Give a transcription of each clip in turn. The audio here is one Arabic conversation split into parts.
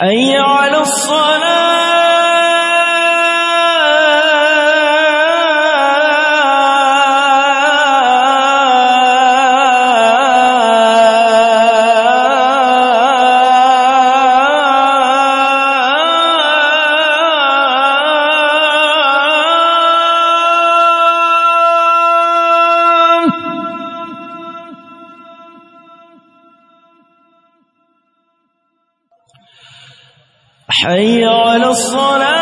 حي على الصلاة. حي على الصلاة.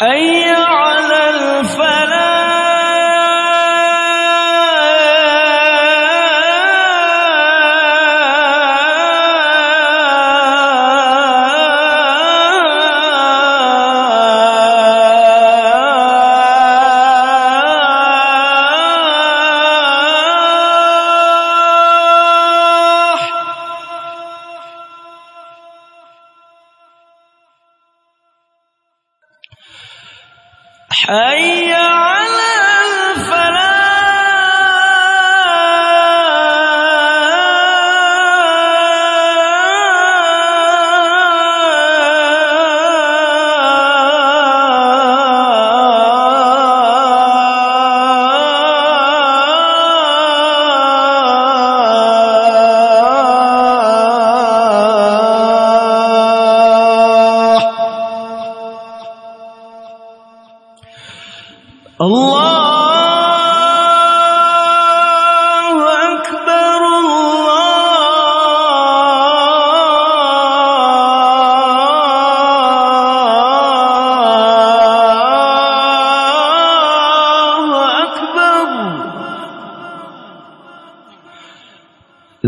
حي على الفلاح حي على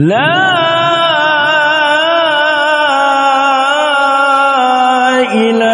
لا إله